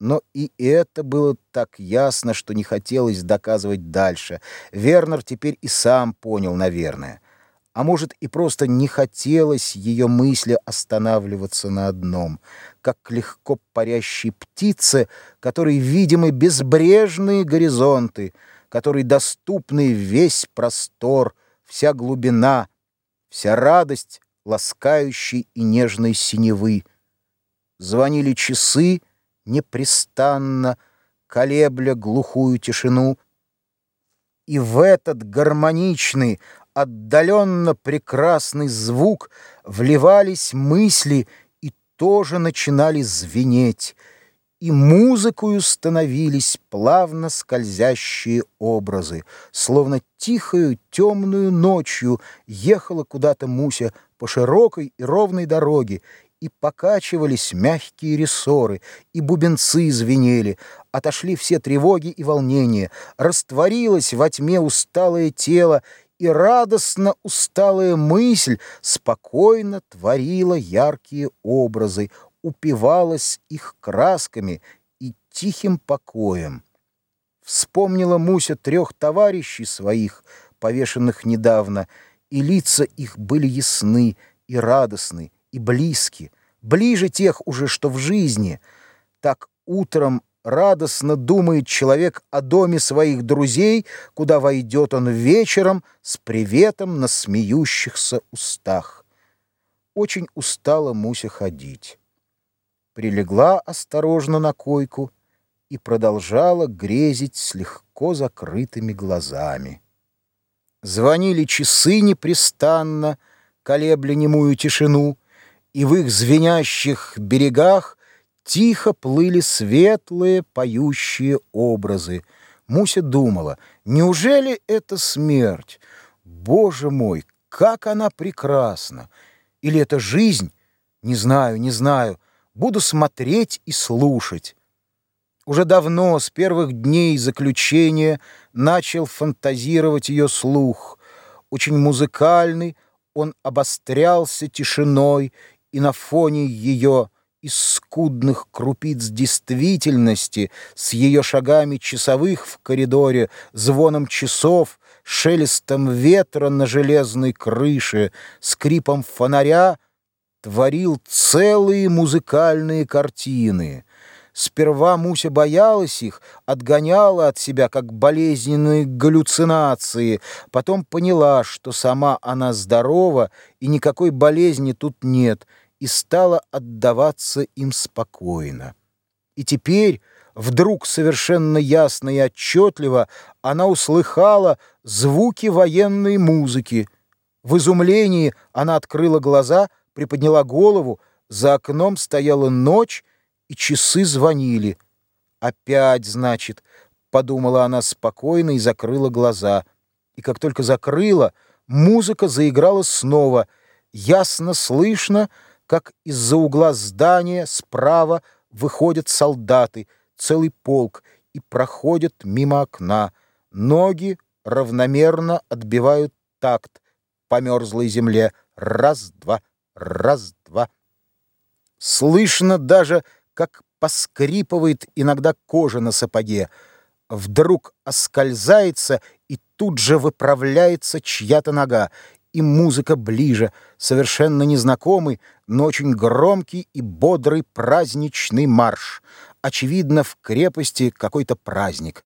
Но и это было так ясно, что не хотелось доказывать дальше. Вернер теперь и сам понял, наверное. А может, и просто не хотелось ее мысли останавливаться на одном, как легко парящей птице, которой видимы безбрежные горизонты, которой доступны весь простор, вся глубина, вся радость ласкающей и нежной синевы. Звонили часы, непрестанно, колебля глухую тишину. И в этот гармоничный, отдаленно прекрасный звук вливались мысли и тоже начинали звенеть, и музыкою становились плавно скользящие образы, словно тихою темную ночью ехала куда-то Муся по широкой и ровной дороге, и покачивались мягкие рессоры, и бубенцы звенели, отошли все тревоги и волнения, растворилось во тьме усталое тело, и радостно усталая мысль спокойно творила яркие образы, упивалась их красками и тихим покоем. Вспомнила Муся трех товарищей своих, повешенных недавно, и лица их были ясны и радостны, и близки, ближе тех уже, что в жизни. Так утром радостно думает человек о доме своих друзей, куда войдет он вечером с приветом на смеющихся устах. Очень устала Муся ходить. Прилегла осторожно на койку и продолжала грезить с легко закрытыми глазами. Звонили часы непрестанно, колебля немую тишину, и в их звенящих берегах тихо плыли светлые поющие образы. Муся думала, неужели это смерть? Боже мой, как она прекрасна! Или это жизнь? Не знаю, не знаю. Буду смотреть и слушать. Уже давно, с первых дней заключения, начал фантазировать ее слух. Очень музыкальный, он обострялся тишиной и на фоне ее из скудных крупиц действительности, с ее шагами часовых в коридоре, звоном часов, шелестом ветра на железной крыше, скрипом фонаря, творил целые музыкальные картины. Сперва Муся боялась их, отгоняла от себя как болезненные галлюцинации, потом поняла, что сама она здорова и никакой болезни тут нет — и стала отдаваться им спокойно. И теперь, вдруг совершенно ясно и отчетливо, она услыхала звуки военной музыки. В изумлении она открыла глаза, приподняла голову, за окном стояла ночь, и часы звонили. «Опять, значит», — подумала она спокойно и закрыла глаза. И как только закрыла, музыка заиграла снова, ясно слышно, как из-за угла здания справа выходят солдаты, целый полк, и проходят мимо окна. Ноги равномерно отбивают такт по мерзлой земле. Раз-два, раз-два. Слышно даже, как поскрипывает иногда кожа на сапоге. Вдруг оскользается, и тут же выправляется чья-то нога и музыка ближе, совершенно незнакомый, но очень громкий и бодрый праздничный марш. Очевидно, в крепости какой-то праздник.